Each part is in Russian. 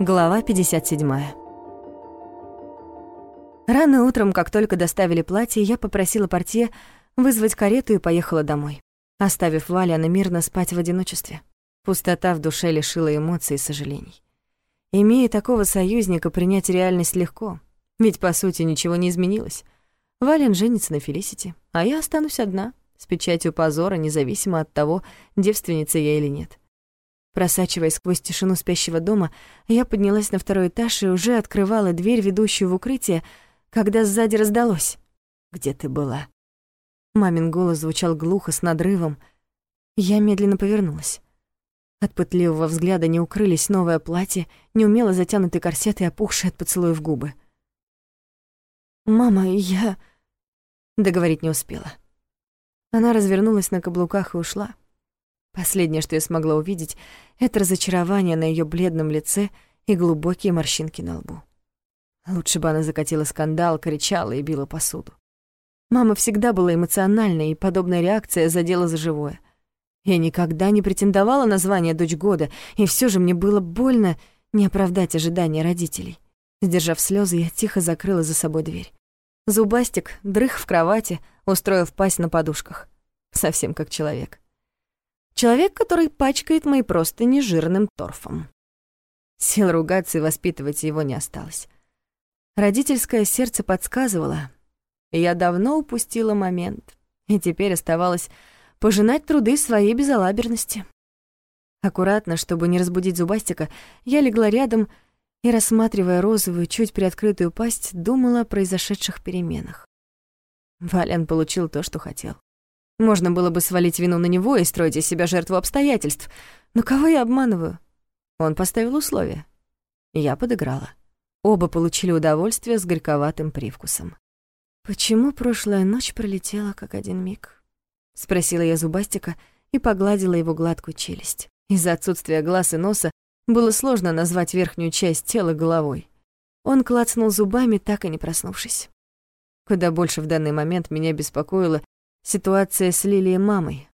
Глава 57. Рано утром, как только доставили платье, я попросила портье вызвать карету и поехала домой, оставив Валяна мирно спать в одиночестве. Пустота в душе лишила эмоций и сожалений. Имея такого союзника, принять реальность легко, ведь, по сути, ничего не изменилось. Вален женится на Фелисити, а я останусь одна, с печатью позора, независимо от того, девственница я или нет. Просачиваясь сквозь тишину спящего дома, я поднялась на второй этаж и уже открывала дверь, ведущую в укрытие, когда сзади раздалось. «Где ты была?» Мамин голос звучал глухо, с надрывом. Я медленно повернулась. От пытливого взгляда не укрылись новое платье, неумело затянутый корсет и опухшие от поцелуев губы. «Мама, я...» Договорить не успела. Она развернулась на каблуках и ушла. Последнее, что я смогла увидеть, это разочарование на ее бледном лице и глубокие морщинки на лбу. Лучше бы она закатила скандал, кричала и била посуду. Мама всегда была эмоциональной, и подобная реакция задела за живое. Я никогда не претендовала на звание «Дочь года», и все же мне было больно не оправдать ожидания родителей. Сдержав слезы, я тихо закрыла за собой дверь. Зубастик дрых в кровати, устроив пасть на подушках. Совсем как человек. Человек, который пачкает мои простыни жирным торфом. Сил ругаться и воспитывать его не осталось. Родительское сердце подсказывало. Я давно упустила момент, и теперь оставалось пожинать труды своей безалаберности. Аккуратно, чтобы не разбудить зубастика, я легла рядом и, рассматривая розовую, чуть приоткрытую пасть, думала о произошедших переменах. Валян получил то, что хотел. Можно было бы свалить вину на него и строить из себя жертву обстоятельств. Но кого я обманываю? Он поставил условия. Я подыграла. Оба получили удовольствие с горьковатым привкусом. «Почему прошлая ночь пролетела как один миг?» — спросила я Зубастика и погладила его гладкую челюсть. Из-за отсутствия глаз и носа было сложно назвать верхнюю часть тела головой. Он клацнул зубами, так и не проснувшись. Куда больше в данный момент меня беспокоило Ситуация с Лилией мамой.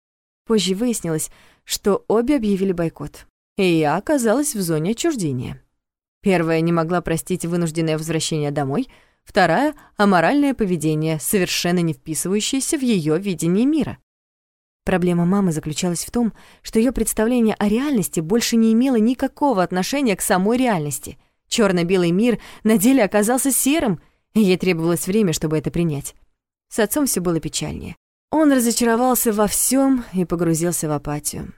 Позже выяснилось, что обе объявили бойкот. И я оказалась в зоне отчуждения. Первая не могла простить вынужденное возвращение домой, вторая — аморальное поведение, совершенно не вписывающееся в ее видение мира. Проблема мамы заключалась в том, что ее представление о реальности больше не имело никакого отношения к самой реальности. черно белый мир на деле оказался серым, и ей требовалось время, чтобы это принять. С отцом все было печальнее. Он разочаровался во всем и погрузился в апатию.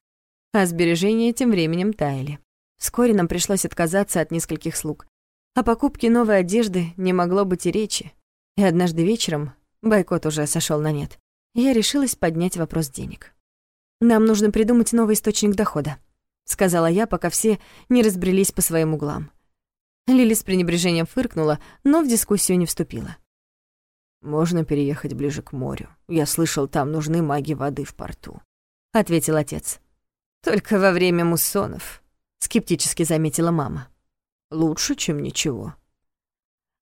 А сбережения тем временем таяли. Вскоре нам пришлось отказаться от нескольких слуг. О покупке новой одежды не могло быть и речи. И однажды вечером, бойкот уже сошел на нет, я решилась поднять вопрос денег. «Нам нужно придумать новый источник дохода», — сказала я, пока все не разбрелись по своим углам. Лили с пренебрежением фыркнула, но в дискуссию не вступила. «Можно переехать ближе к морю. Я слышал, там нужны маги воды в порту», — ответил отец. «Только во время муссонов», — скептически заметила мама. «Лучше, чем ничего».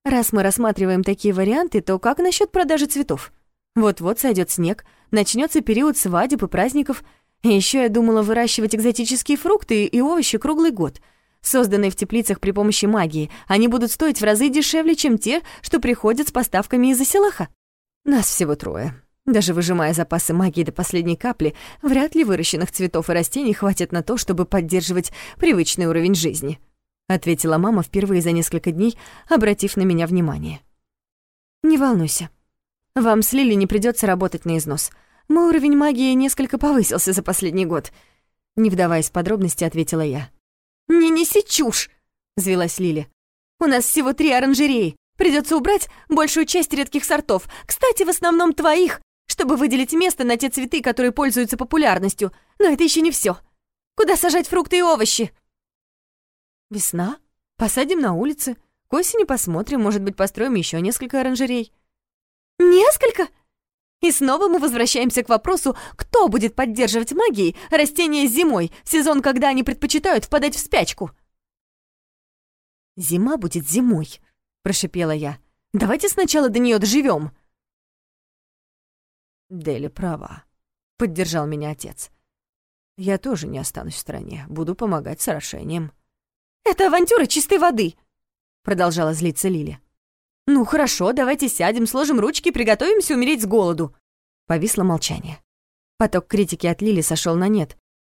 «Раз мы рассматриваем такие варианты, то как насчет продажи цветов? Вот-вот сойдет снег, начнется период свадеб и праздников. Еще я думала выращивать экзотические фрукты и овощи круглый год — созданные в теплицах при помощи магии, они будут стоить в разы дешевле, чем те, что приходят с поставками из Аселаха. Нас всего трое. Даже выжимая запасы магии до последней капли, вряд ли выращенных цветов и растений хватит на то, чтобы поддерживать привычный уровень жизни», — ответила мама впервые за несколько дней, обратив на меня внимание. «Не волнуйся. Вам с Лили не придется работать на износ. Мой уровень магии несколько повысился за последний год», — не вдаваясь в подробности, ответила я. «Не неси чушь!» — взвелась Лили. «У нас всего три оранжереи. Придется убрать большую часть редких сортов. Кстати, в основном твоих, чтобы выделить место на те цветы, которые пользуются популярностью. Но это еще не все. Куда сажать фрукты и овощи?» «Весна. Посадим на улице. К осени посмотрим, может быть, построим еще несколько оранжерей». «Несколько?» И снова мы возвращаемся к вопросу, кто будет поддерживать магией растения зимой, в сезон, когда они предпочитают впадать в спячку. «Зима будет зимой», — прошипела я. «Давайте сначала до нее доживем. «Дели права», — поддержал меня отец. Я тоже не останусь в стране, буду помогать с орошением. «Это авантюра чистой воды!» — продолжала злиться Лили. «Ну хорошо, давайте сядем, сложим ручки приготовимся умереть с голоду». Повисло молчание. Поток критики от Лили сошел на нет.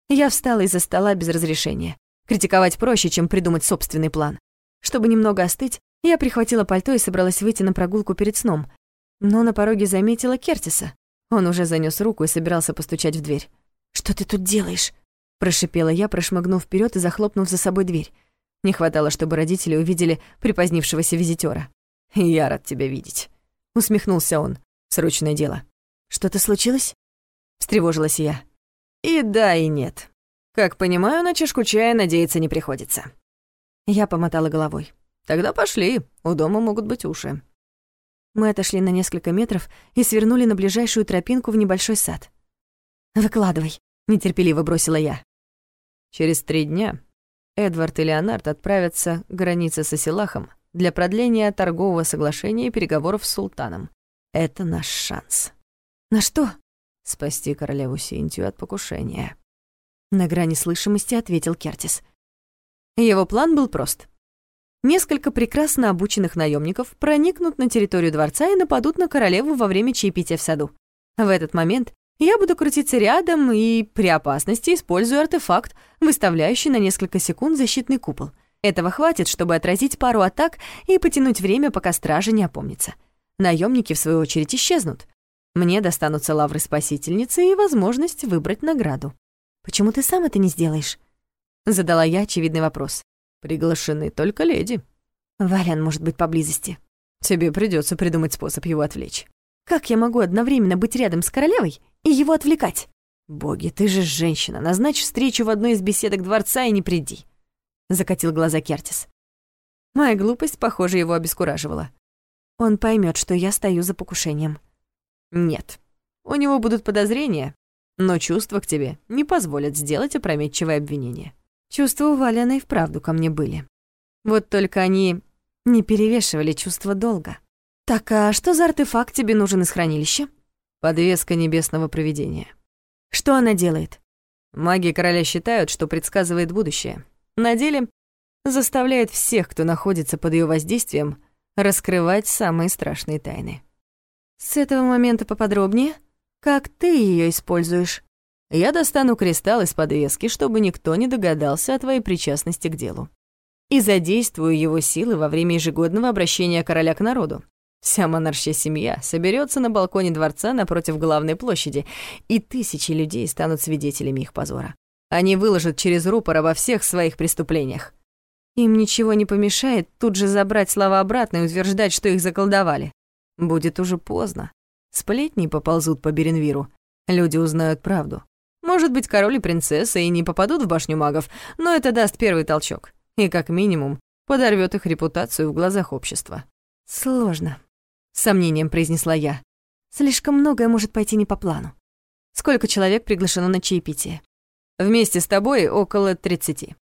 Я встала из-за стола без разрешения. Критиковать проще, чем придумать собственный план. Чтобы немного остыть, я прихватила пальто и собралась выйти на прогулку перед сном. Но на пороге заметила Кертиса. Он уже занёс руку и собирался постучать в дверь. «Что ты тут делаешь?» – прошипела я, прошмыгнув вперед и захлопнув за собой дверь. Не хватало, чтобы родители увидели припозднившегося визитёра. «Я рад тебя видеть», — усмехнулся он. «Срочное дело». «Что-то случилось?» — встревожилась я. «И да, и нет. Как понимаю, на чашку чая надеяться не приходится». Я помотала головой. «Тогда пошли, у дома могут быть уши». Мы отошли на несколько метров и свернули на ближайшую тропинку в небольшой сад. «Выкладывай», — нетерпеливо бросила я. Через три дня Эдвард и Леонард отправятся к границе с Асилахом для продления торгового соглашения и переговоров с султаном. Это наш шанс. На что? Спасти королеву Синтию от покушения. На грани слышимости ответил Кертис. Его план был прост. Несколько прекрасно обученных наемников проникнут на территорию дворца и нападут на королеву во время чаепития в саду. В этот момент я буду крутиться рядом и, при опасности, использую артефакт, выставляющий на несколько секунд защитный купол. Этого хватит, чтобы отразить пару атак и потянуть время, пока стража не опомнится. Наемники, в свою очередь, исчезнут. Мне достанутся лавры спасительницы и возможность выбрать награду. «Почему ты сам это не сделаешь?» Задала я очевидный вопрос. «Приглашены только леди». «Валян может быть поблизости». «Тебе придется придумать способ его отвлечь». «Как я могу одновременно быть рядом с королевой и его отвлекать. «Боги, ты же женщина, назначь встречу в одной из беседок дворца и не приди», — закатил глаза Кертис. Моя глупость, похоже, его обескураживала. Он поймет, что я стою за покушением. Нет, у него будут подозрения, но чувства к тебе не позволят сделать опрометчивое обвинение. Чувства у Валяна и вправду ко мне были. Вот только они не перевешивали чувства долга. «Так, а что за артефакт тебе нужен из хранилища?» Подвеска небесного провидения. Что она делает? Маги короля считают, что предсказывает будущее. На деле заставляет всех, кто находится под ее воздействием, раскрывать самые страшные тайны. С этого момента поподробнее. Как ты ее используешь? Я достану кристалл из подвески, чтобы никто не догадался о твоей причастности к делу. И задействую его силы во время ежегодного обращения короля к народу. Вся монаршая семья соберется на балконе дворца напротив главной площади, и тысячи людей станут свидетелями их позора. Они выложат через рупор обо всех своих преступлениях. Им ничего не помешает тут же забрать слова обратно и утверждать, что их заколдовали. Будет уже поздно. Сплетни поползут по Беренвиру. Люди узнают правду. Может быть, король и принцесса и не попадут в башню магов, но это даст первый толчок. И, как минимум, подорвет их репутацию в глазах общества. Сложно с сомнением произнесла я. Слишком многое может пойти не по плану. Сколько человек приглашено на чаепитие? Вместе с тобой около тридцати.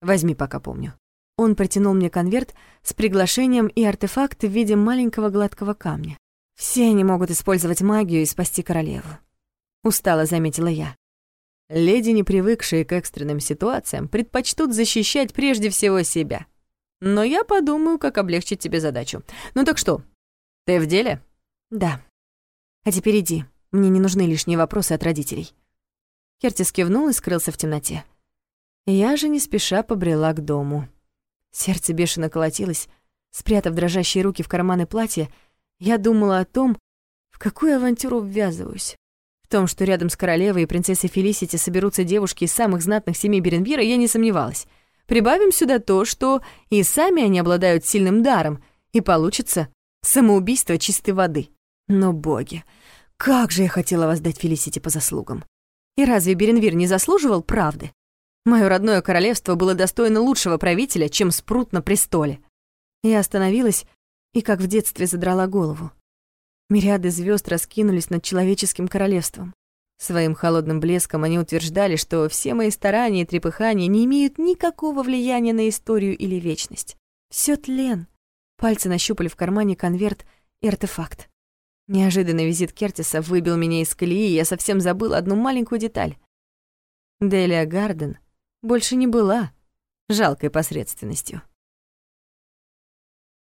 Возьми, пока помню. Он протянул мне конверт с приглашением и артефакт в виде маленького гладкого камня. Все они могут использовать магию и спасти королеву. Устало заметила я. Леди, не привыкшие к экстренным ситуациям, предпочтут защищать прежде всего себя. Но я подумаю, как облегчить тебе задачу. Ну так что, «Ты в деле?» «Да. А теперь иди. Мне не нужны лишние вопросы от родителей». Кертис кивнул и скрылся в темноте. Я же не спеша побрела к дому. Сердце бешено колотилось. Спрятав дрожащие руки в карманы платья, я думала о том, в какую авантюру ввязываюсь. В том, что рядом с королевой и принцессой Фелисити соберутся девушки из самых знатных семей Беренбира, я не сомневалась. Прибавим сюда то, что и сами они обладают сильным даром, и получится Самоубийство чистой воды. Но, боги, как же я хотела воздать Фелисити по заслугам. И разве Беренвир не заслуживал правды? Мое родное королевство было достойно лучшего правителя, чем спрут на престоле. Я остановилась и, как в детстве, задрала голову. Мириады звезд раскинулись над человеческим королевством. Своим холодным блеском они утверждали, что все мои старания и трепыхания не имеют никакого влияния на историю или вечность. Всё тлен, Пальцы нащупали в кармане конверт и артефакт. Неожиданный визит Кертиса выбил меня из колеи, и я совсем забыла одну маленькую деталь. Делия Гарден больше не была жалкой посредственностью.